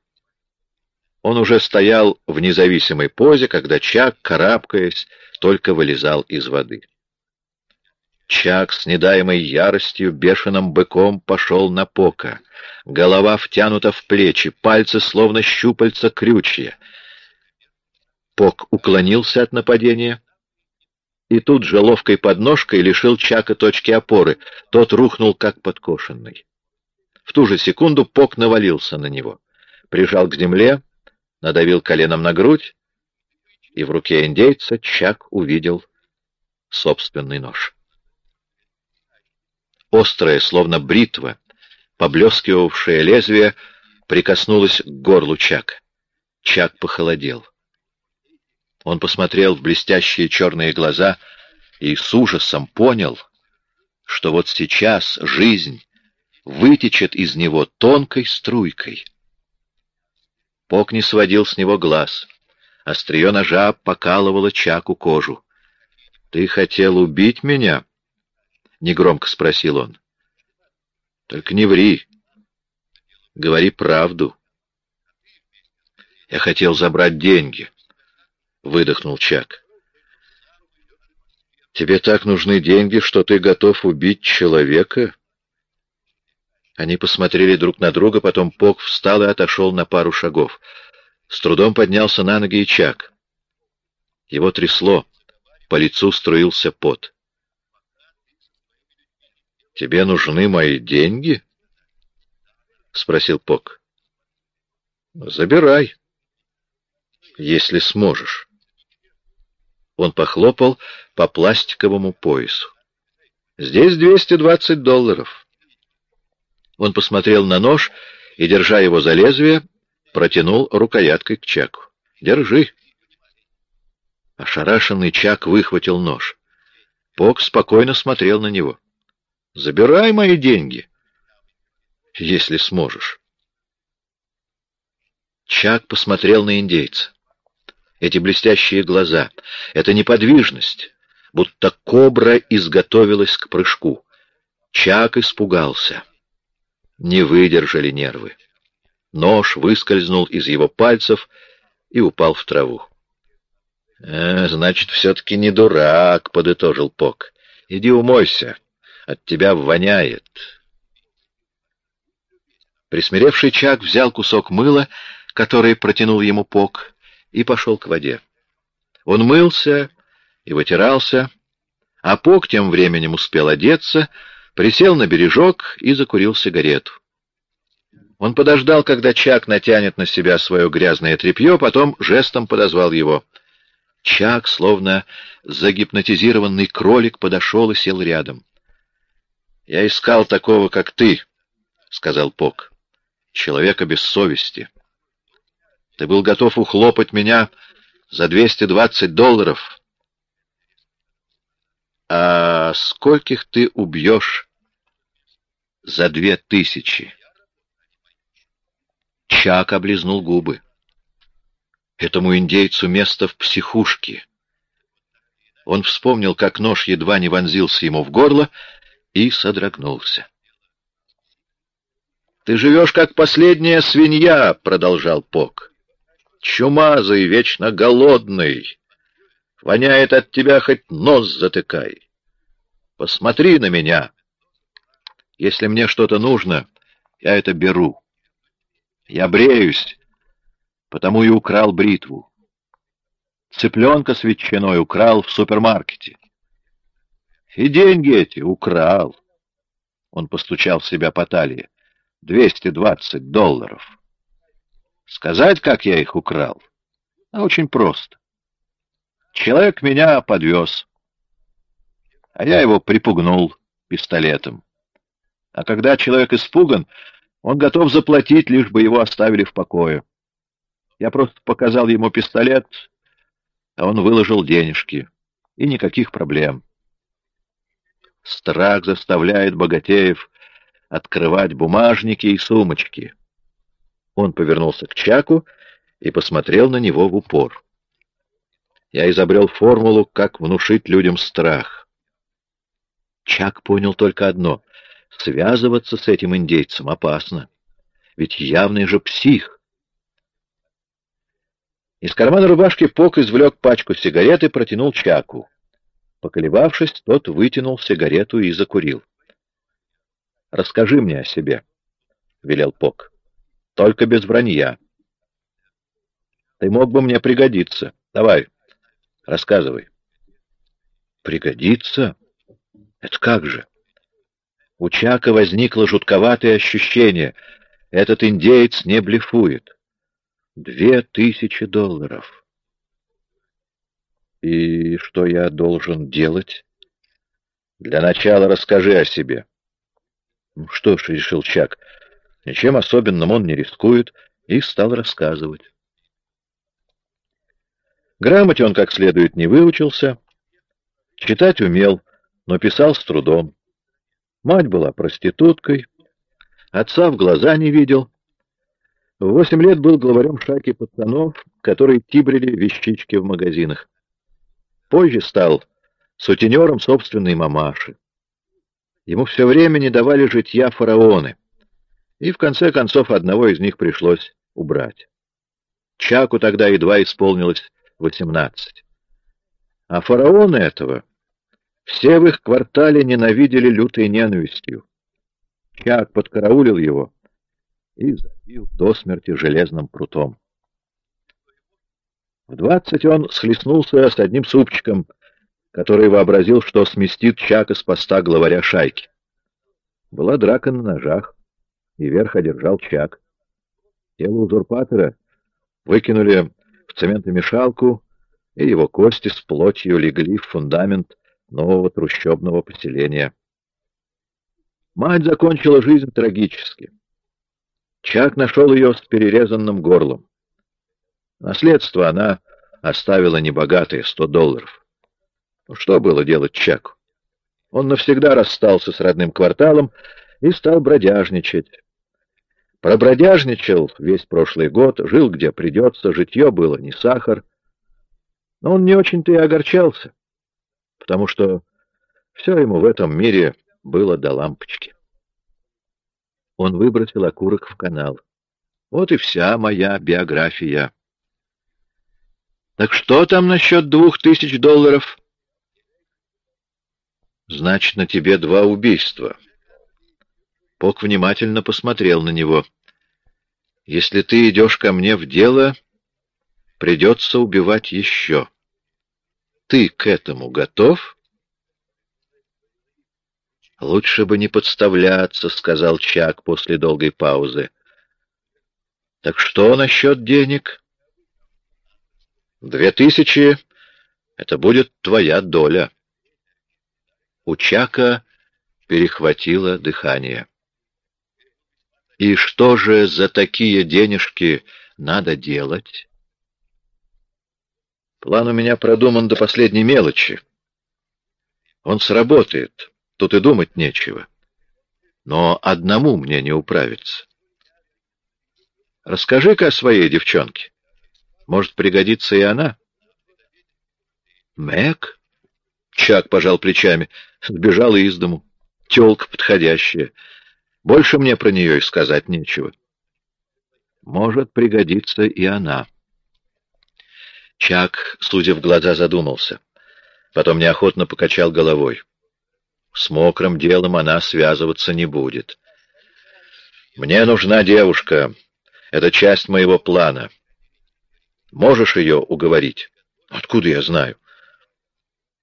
S1: Он уже стоял в независимой позе, когда Чак, карабкаясь, только вылезал из воды. Чак с недаемой яростью бешеным быком пошел на Пока. Голова втянута в плечи, пальцы словно щупальца крючья. Пок уклонился от нападения и тут же ловкой подножкой лишил Чака точки опоры. Тот рухнул, как подкошенный. В ту же секунду Пок навалился на него. Прижал к земле, надавил коленом на грудь, и в руке индейца Чак увидел собственный нож. Острое, словно бритва, поблескивавшее лезвие, прикоснулось к горлу Чака. Чак похолодел. Он посмотрел в блестящие черные глаза и с ужасом понял, что вот сейчас жизнь вытечет из него тонкой струйкой. Пок не сводил с него глаз. Острие ножа покалывало Чаку кожу. — Ты хотел убить меня? — негромко спросил он. — Только не ври. Говори правду. Я хотел забрать деньги выдохнул Чак. «Тебе так нужны деньги, что ты готов убить человека?» Они посмотрели друг на друга, потом Пок встал и отошел на пару шагов. С трудом поднялся на ноги и Чак. Его трясло, по лицу струился пот. «Тебе нужны мои деньги?» — спросил Пок. «Забирай, если сможешь». Он похлопал по пластиковому поясу. «Здесь 220 долларов». Он посмотрел на нож и, держа его за лезвие, протянул рукояткой к Чаку. «Держи». Ошарашенный Чак выхватил нож. Пок спокойно смотрел на него. «Забирай мои деньги, если сможешь». Чак посмотрел на индейца эти блестящие глаза, эта неподвижность, будто кобра изготовилась к прыжку. Чак испугался. Не выдержали нервы. Нож выскользнул из его пальцев и упал в траву. «Э, «Значит, все-таки не дурак», — подытожил Пок. «Иди умойся, от тебя воняет». Присмиревший Чак взял кусок мыла, который протянул ему Пок, и пошел к воде. Он мылся и вытирался, а Пок тем временем успел одеться, присел на бережок и закурил сигарету. Он подождал, когда Чак натянет на себя свое грязное тряпье, потом жестом подозвал его. Чак, словно загипнотизированный кролик, подошел и сел рядом. — Я искал такого, как ты, — сказал Пок, — человека без совести. Ты был готов ухлопать меня за 220 долларов. А скольких ты убьешь за две тысячи? Чак облизнул губы. Этому индейцу место в психушке. Он вспомнил, как нож едва не вонзился ему в горло, и содрогнулся. «Ты живешь, как последняя свинья», — продолжал Пок чумазый, вечно голодный. Воняет от тебя, хоть нос затыкай. Посмотри на меня. Если мне что-то нужно, я это беру. Я бреюсь, потому и украл бритву. Цыпленка с ветчиной украл в супермаркете. И деньги эти украл. Он постучал себя по талии. Двести двадцать долларов. Сказать, как я их украл? А очень просто. Человек меня подвез, а я его припугнул пистолетом. А когда человек испуган, он готов заплатить, лишь бы его оставили в покое. Я просто показал ему пистолет, а он выложил денежки. И никаких проблем. Страх заставляет богатеев открывать бумажники и сумочки. Он повернулся к Чаку и посмотрел на него в упор. Я изобрел формулу, как внушить людям страх. Чак понял только одно — связываться с этим индейцем опасно. Ведь явный же псих. Из кармана рубашки Пок извлек пачку сигарет и протянул Чаку. Поколебавшись, тот вытянул сигарету и закурил. «Расскажи мне о себе», — велел Пок. «Только без вранья. Ты мог бы мне пригодиться. Давай, рассказывай». «Пригодиться? Это как же?» У Чака возникло жутковатое ощущение. Этот индеец не блефует. Две тысячи долларов. И что я должен делать? Для начала расскажи о себе. Ну что ж, решил Чак, ничем особенным он не рискует, и стал рассказывать. Грамоте он как следует не выучился, читать умел, но писал с трудом. Мать была проституткой, отца в глаза не видел, в восемь лет был главарем шайки пацанов, которые тибрили вещички в магазинах. Позже стал сутенером собственной мамаши. Ему все время не давали житья фараоны, и в конце концов одного из них пришлось убрать. Чаку тогда едва исполнилось восемнадцать. А фараона этого все в их квартале ненавидели лютой ненавистью. Чак подкараулил его и забил до смерти железным прутом. В двадцать он схлестнулся с одним супчиком, который вообразил, что сместит Чака с поста главаря шайки. Была драка на ножах, и верх одержал Чак. Тело узурпатора выкинули в цементомешалку, и его кости с плотью легли в фундамент нового трущобного поселения. Мать закончила жизнь трагически. Чак нашел ее с перерезанным горлом. Наследство она оставила небогатые, сто долларов. Ну, что было делать Чаку? Он навсегда расстался с родным кварталом и стал бродяжничать. Пробродяжничал весь прошлый год, жил где придется, житье было не сахар. Но он не очень-то и огорчался, потому что все ему в этом мире было до лампочки. Он выбросил окурок в канал. Вот и вся моя биография. Так что там насчет двух тысяч долларов? Значит, на тебе два убийства. Пок внимательно посмотрел на него. Если ты идешь ко мне в дело, придется убивать еще. Ты к этому готов? — «Лучше бы не подставляться», — сказал Чак после долгой паузы. «Так что насчет денег?» «Две тысячи — это будет твоя доля». У Чака перехватило дыхание. «И что же за такие денежки надо делать?» «План у меня продуман до последней мелочи. Он сработает». Тут и думать нечего. Но одному мне не управиться. Расскажи-ка о своей девчонке. Может, пригодится и она? Мэг? Чак пожал плечами. Сбежала из дому. Телка подходящая. Больше мне про нее и сказать нечего. Может, пригодится и она. Чак, судя в глаза, задумался. Потом неохотно покачал головой. С мокрым делом она связываться не будет. Мне нужна девушка. Это часть моего плана. Можешь ее уговорить? Откуда я знаю?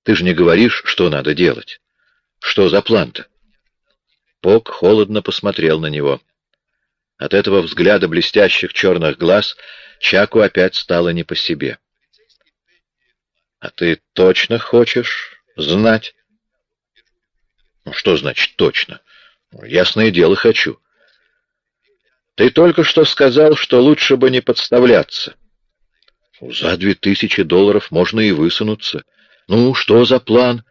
S1: Ты же не говоришь, что надо делать. Что за план-то? Пок холодно посмотрел на него. От этого взгляда блестящих черных глаз Чаку опять стало не по себе. — А ты точно хочешь знать? Ну, что значит точно? Ясное дело, хочу. Ты только что сказал, что лучше бы не подставляться. За две тысячи долларов можно и высунуться. Ну, что за план?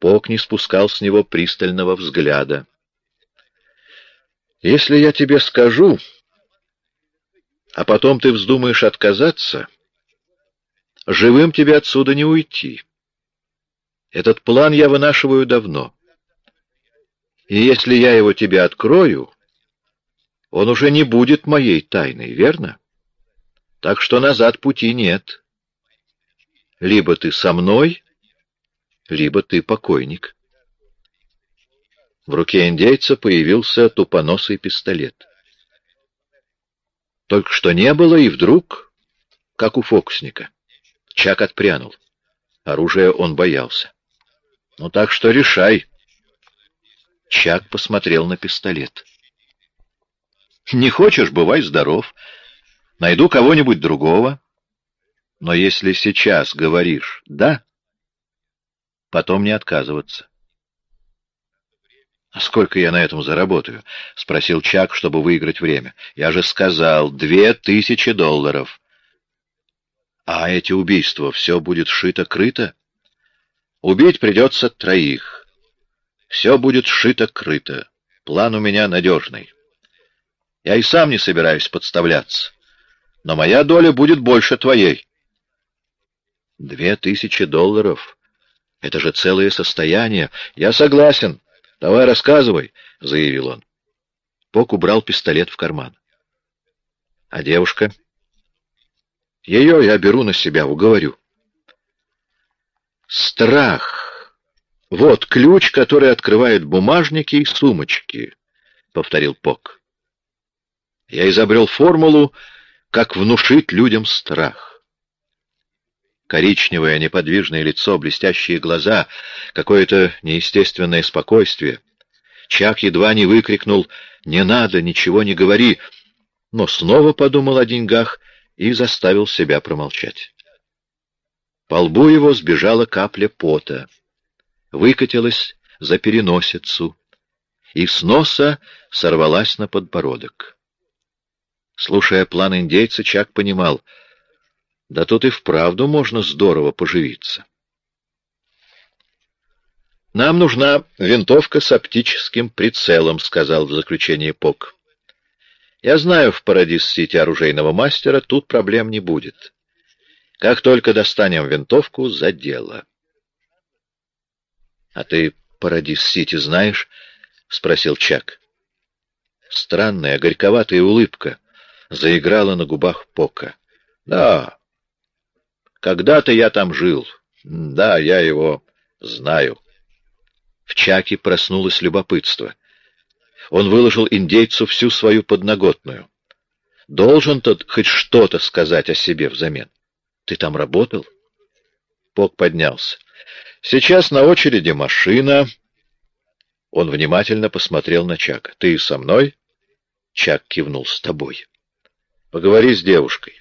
S1: Пок не спускал с него пристального взгляда. Если я тебе скажу, а потом ты вздумаешь отказаться, живым тебе отсюда не уйти. Этот план я вынашиваю давно. И если я его тебе открою, он уже не будет моей тайной, верно? Так что назад пути нет. Либо ты со мной, либо ты покойник. В руке индейца появился тупоносый пистолет. Только что не было, и вдруг, как у фокусника, Чак отпрянул. Оружие он боялся. «Ну так что решай». Чак посмотрел на пистолет. «Не хочешь, бывай здоров. Найду кого-нибудь другого. Но если сейчас говоришь «да», потом не отказываться. «А сколько я на этом заработаю?» — спросил Чак, чтобы выиграть время. «Я же сказал, две тысячи долларов». «А эти убийства все будет шито-крыто?» «Убить придется троих. Все будет шито-крыто. План у меня надежный. Я и сам не собираюсь подставляться. Но моя доля будет больше твоей». «Две тысячи долларов? Это же целое состояние. Я согласен». «Давай рассказывай», — заявил он. Пок убрал пистолет в карман. «А девушка?» «Ее я беру на себя, уговорю». «Страх. Вот ключ, который открывает бумажники и сумочки», — повторил Пок. «Я изобрел формулу, как внушить людям страх». Коричневое неподвижное лицо, блестящие глаза, какое-то неестественное спокойствие. Чак едва не выкрикнул «Не надо, ничего не говори!» но снова подумал о деньгах и заставил себя промолчать. По лбу его сбежала капля пота, выкатилась за переносицу и с носа сорвалась на подбородок. Слушая план индейца, Чак понимал — да тут и вправду можно здорово поживиться. «Нам нужна винтовка с оптическим прицелом», — сказал в заключение Пок. «Я знаю в Парадис-Сити оружейного мастера, тут проблем не будет. Как только достанем винтовку, за дело». «А ты Парадис-Сити знаешь?» — спросил Чак. Странная, горьковатая улыбка заиграла на губах Пока. «Да, когда-то я там жил. Да, я его знаю. В Чаке проснулось любопытство. Он выложил индейцу всю свою подноготную. Должен тот хоть что-то сказать о себе взамен. Ты там работал? Пок поднялся. Сейчас на очереди машина. Он внимательно посмотрел на Чака. Ты со мной? Чак кивнул с тобой. Поговори с девушкой.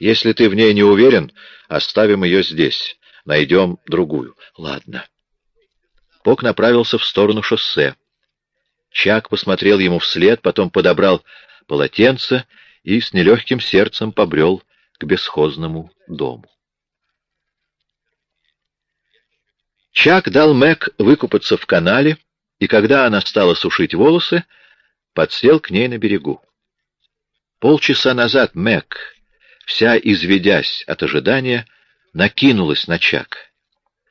S1: Если ты в ней не уверен, оставим ее здесь. Найдем другую. Ладно. Пок направился в сторону шоссе. Чак посмотрел ему вслед, потом подобрал полотенце и с нелегким сердцем побрел к бесхозному дому. Чак дал Мэг выкупаться в канале, и когда она стала сушить волосы, подсел к ней на берегу. Полчаса назад Мэг вся изведясь от ожидания, накинулась на Чак.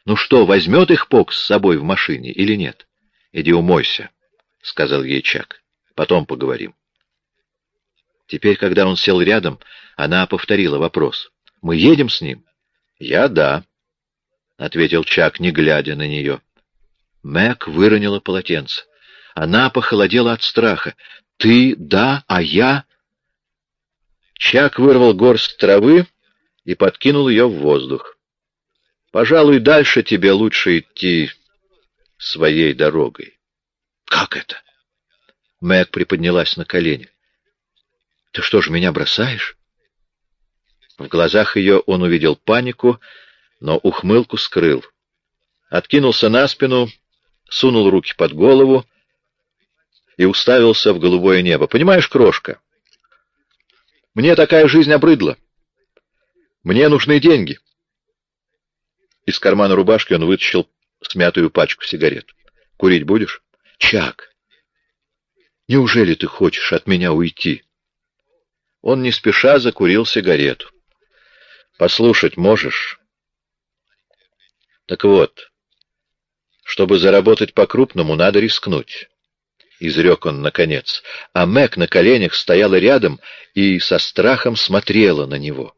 S1: «Ну что, возьмет их Пок с собой в машине или нет?» «Иди умойся», — сказал ей Чак. «Потом поговорим». Теперь, когда он сел рядом, она повторила вопрос. «Мы едем с ним?» «Я — да», — ответил Чак, не глядя на нее. Мэг выронила полотенце. Она похолодела от страха. «Ты — да, а я...» Чак вырвал горсть травы и подкинул ее в воздух. «Пожалуй, дальше тебе лучше идти своей дорогой». «Как это?» Мэг приподнялась на колени. «Ты что ж, меня бросаешь?» В глазах ее он увидел панику, но ухмылку скрыл. Откинулся на спину, сунул руки под голову и уставился в голубое небо. «Понимаешь, крошка?» Мне такая жизнь обрыдла. Мне нужны деньги. Из кармана рубашки он вытащил смятую пачку сигарет. Курить будешь? Чак, неужели ты хочешь от меня уйти? Он не спеша закурил сигарету. Послушать можешь? Так вот, Чтобы заработать по-крупному, надо рискнуть. — изрек он наконец, а Мэг на коленях стояла рядом и со страхом смотрела на него.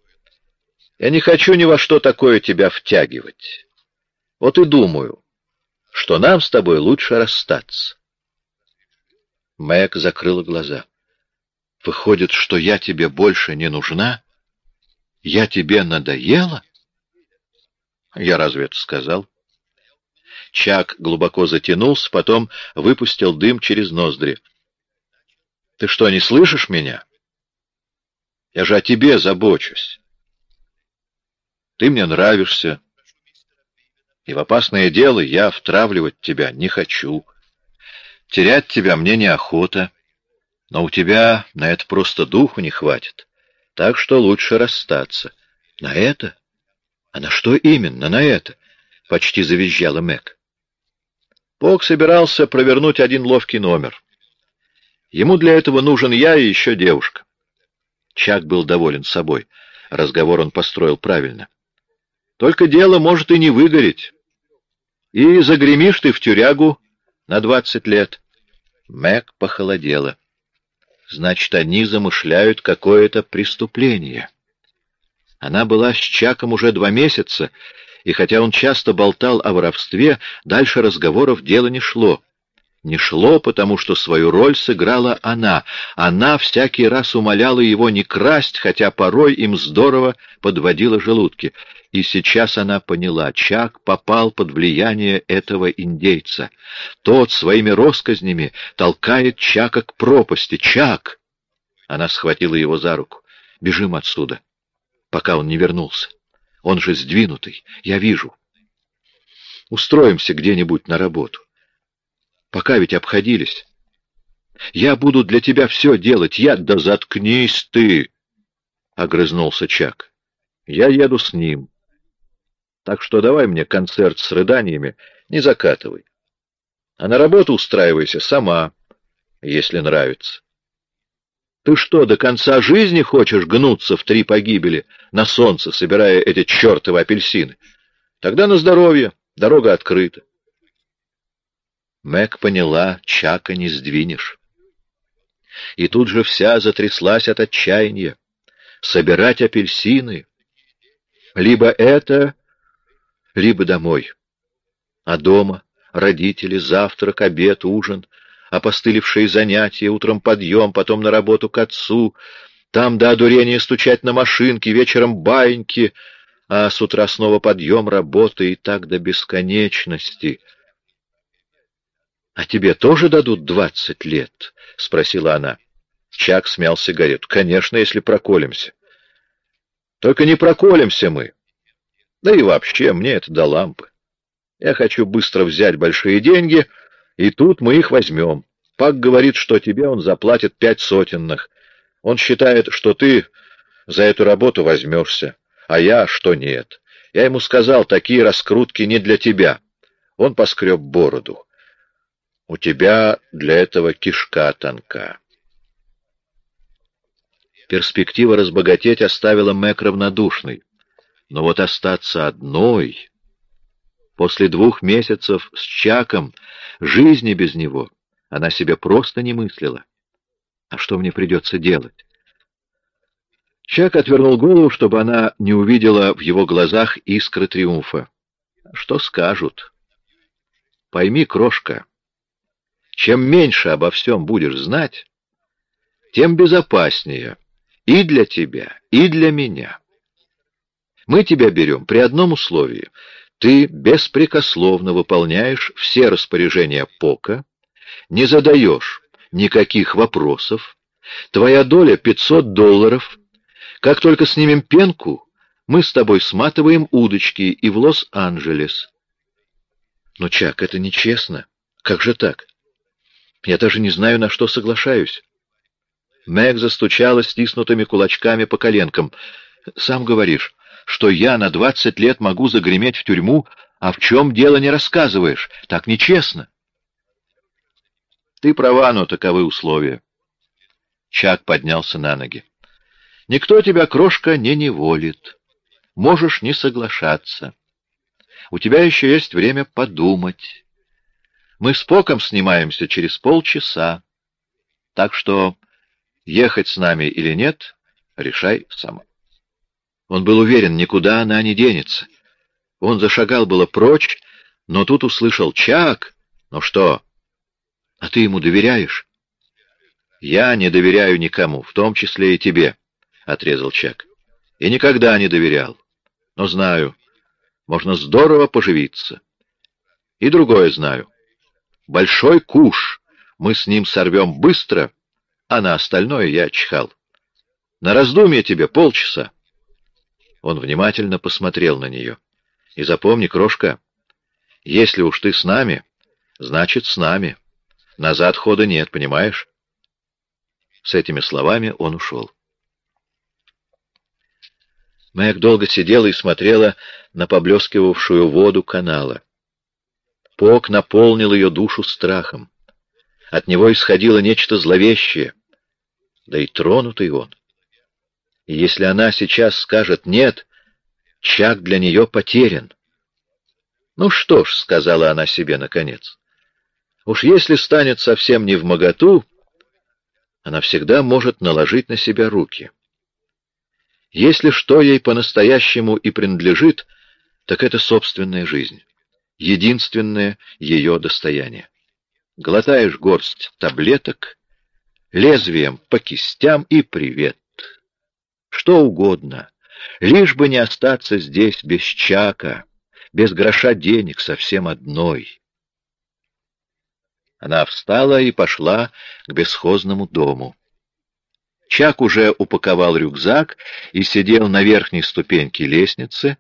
S1: «Я не хочу ни во что такое тебя втягивать. Вот и думаю, что нам с тобой лучше расстаться». Мэг закрыла глаза. «Выходит, что я тебе больше не нужна? Я тебе надоела?» «Я разве это сказал?» Чак глубоко затянулся, потом выпустил дым через ноздри. — Ты что, не слышишь меня? Я же о тебе забочусь. Ты мне нравишься, и в опасное дело я втравливать тебя не хочу. Терять тебя мне неохота, но у тебя на это просто духу не хватит, так что лучше расстаться. На это? А на что именно на это? — почти завизжала Мэг. Пок собирался провернуть один ловкий номер. Ему для этого нужен я и еще девушка. Чак был доволен собой. Разговор он построил правильно. Только дело может и не выгореть. И загремишь ты в тюрягу на двадцать лет. Мэг похолодела. Значит, они замышляют какое-то преступление. Она была с Чаком уже два месяца, и хотя он часто болтал о воровстве, дальше разговоров дело не шло. Не шло, потому что свою роль сыграла она. Она всякий раз умоляла его не красть, хотя порой им здорово подводила желудки. И сейчас она поняла, Чак попал под влияние этого индейца. Тот своими росказнями толкает Чака к пропасти. «Чак!» Она схватила его за руку. «Бежим отсюда, пока он не вернулся». Он же сдвинутый, я вижу. Устроимся где-нибудь на работу. Пока ведь обходились. Я буду для тебя все делать. Я... Да заткнись ты! — огрызнулся Чак. Я еду с ним. Так что давай мне концерт с рыданиями не закатывай. А на работу устраивайся сама, если нравится. Ты что, до конца жизни хочешь гнуться в три погибели на солнце, собирая эти чертовы апельсины? Тогда на здоровье, дорога открыта. Мэг поняла, Чака не сдвинешь. И тут же вся затряслась от отчаяния. Собирать апельсины. Либо это, либо домой. А дома родители, завтрак, обед, ужин — опостылевшие занятия, утром подъем, потом на работу к отцу, там до одурения стучать на машинке, вечером баиньки, а с утра снова подъем, работа и так до бесконечности. — А тебе тоже дадут двадцать лет? — спросила она. Чак смял сигарету. — Конечно, если проколемся. — Только не проколемся мы. Да и вообще, мне это до лампы. Я хочу быстро взять большие деньги — и тут мы их возьмем. Пак говорит, что тебе он заплатит пять сотенных. Он считает, что ты за эту работу возьмешься, а я, что нет. Я ему сказал, такие раскрутки не для тебя. Он поскреб бороду. У тебя для этого кишка тонка. Перспектива разбогатеть оставила Мэк равнодушной. Но вот остаться одной... После двух месяцев с Чаком, жизни без него, она себе просто не мыслила. А что мне придется делать? Чак отвернул голову, чтобы она не увидела в его глазах искры триумфа. Что скажут? Пойми, крошка, чем меньше обо всем будешь знать, тем безопаснее и для тебя, и для меня. Мы тебя берем при одном условии — ты беспрекословно выполняешь все распоряжения Пока, не задаешь никаких вопросов, твоя доля — 500 долларов. Как только снимем пенку, мы с тобой сматываем удочки и в Лос-Анджелес. Но, Чак, это нечестно. Как же так? Я даже не знаю, на что соглашаюсь. Мэг застучала стиснутыми кулачками по коленкам. Сам говоришь, что я на двадцать лет могу загреметь в тюрьму, а в чем дело не рассказываешь? Так нечестно. Ты права, но таковы условия. Чак поднялся на ноги. Никто тебя, крошка, не неволит. Можешь не соглашаться. У тебя еще есть время подумать. Мы с Поком снимаемся через полчаса. Так что ехать с нами или нет, решай сама. Он был уверен, никуда она не денется. Он зашагал было прочь, но тут услышал «Чак!» «Ну что? А ты ему доверяешь?» «Я не доверяю никому, в том числе и тебе», — отрезал Чак. «И никогда не доверял. Но знаю, можно здорово поживиться. И другое знаю. Большой куш мы с ним сорвем быстро, а на остальное я чихал. На раздумье тебе полчаса». Он внимательно посмотрел на нее. «И запомни, крошка, если уж ты с нами, значит, с нами. Назад хода нет, понимаешь?» С этими словами он ушел. Мэг долго сидела и смотрела на поблескивавшую воду канала. Пок наполнил ее душу страхом. От него исходило нечто зловещее. Да и тронутый он. И если она сейчас скажет «нет», Чак для нее потерян. «Ну что ж», — сказала она себе наконец, — «уж если станет совсем не в моготу, она всегда может наложить на себя руки. Если что ей по-настоящему и принадлежит, так это собственная жизнь, единственное ее достояние. Глотаешь горсть таблеток, лезвием по кистям и привет. Что угодно, лишь бы не остаться здесь без чака, без гроша денег, совсем одной. Она встала и пошла к бесхозному дому. Чак уже упаковал рюкзак и сидел на верхней ступеньке лестницы,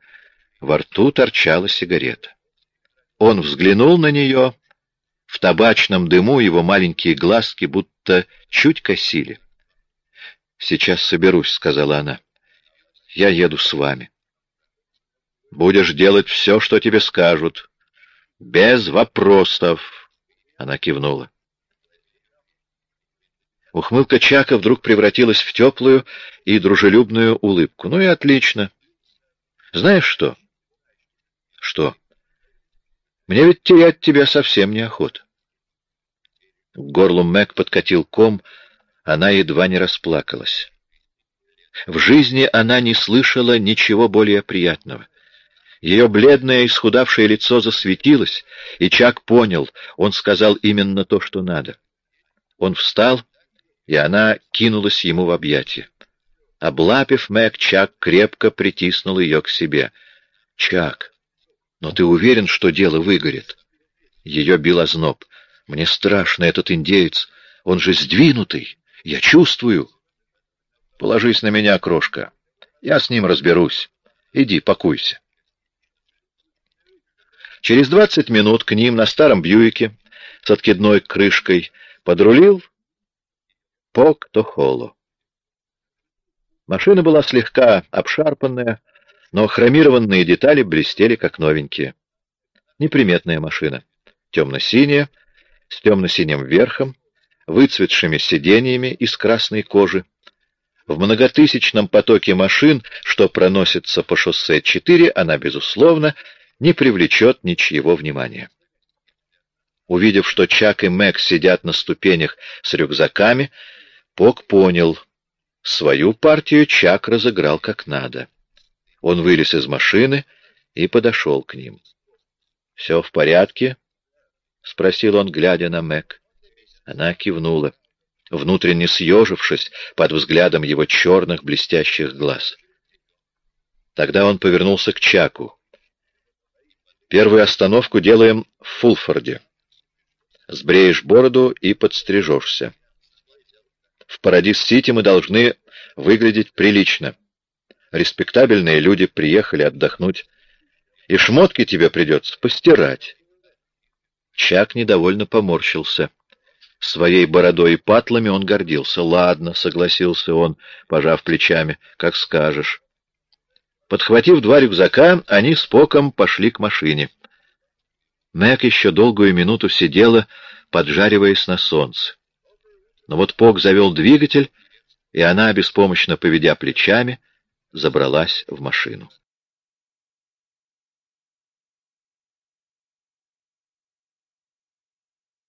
S1: во рту торчала сигарета. Он взглянул на нее, в табачном дыму его маленькие глазки будто чуть косили. «Сейчас соберусь», — сказала она. «Я еду с вами». «Будешь делать все, что тебе скажут. Без вопросов», — она кивнула. Ухмылка Чака вдруг превратилась в теплую и дружелюбную улыбку. «Ну и отлично. Знаешь что?» «Что?» «Мне ведь терять тебя совсем неохота». К горлу Мэг подкатил ком, она едва не расплакалась. В жизни она не слышала ничего более приятного. Ее бледное, исхудавшее лицо засветилось, и Чак понял, он сказал именно то, что надо. Он встал, и она кинулась ему в объятия. Облапив Мэг, Чак крепко притиснул ее к себе. «Чак, но ты уверен, что дело выгорит?» Ее бил озноб. «Мне страшно, этот индеец, он же сдвинутый!» Я чувствую. Положись на меня, крошка. Я с ним разберусь. Иди, покуйся. Через двадцать минут к ним на старом Бьюике с откидной крышкой подрулил Пок Тохоло. Машина была слегка обшарпанная, но хромированные детали блестели, как новенькие. Неприметная машина. Темно-синяя, с темно-синим верхом, выцветшими сиденьями из красной кожи. В многотысячном потоке машин, что проносится по шоссе 4, она, безусловно, не привлечет ничьего внимания. Увидев, что Чак и Мэг сидят на ступенях с рюкзаками, Пок понял, свою партию Чак разыграл как надо. Он вылез из машины и подошел к ним. — Все в порядке? — спросил он, глядя на Мэг. Она кивнула, внутренне съежившись под взглядом его черных блестящих глаз. Тогда он повернулся к Чаку. «Первую остановку делаем в Фулфорде. Сбреешь бороду и подстрижешься. В Парадис-Сити мы должны выглядеть прилично. Респектабельные люди приехали отдохнуть. И шмотки тебе придется постирать». Чак недовольно поморщился. Своей бородой и патлами он гордился. «Ладно», — согласился он, пожав плечами, — «как скажешь». Подхватив два рюкзака, они с Поком пошли к машине. Мэг еще долгую минуту сидела, поджариваясь на солнце. Но вот Пок завел двигатель, и она, беспомощно поведя плечами, забралась в машину.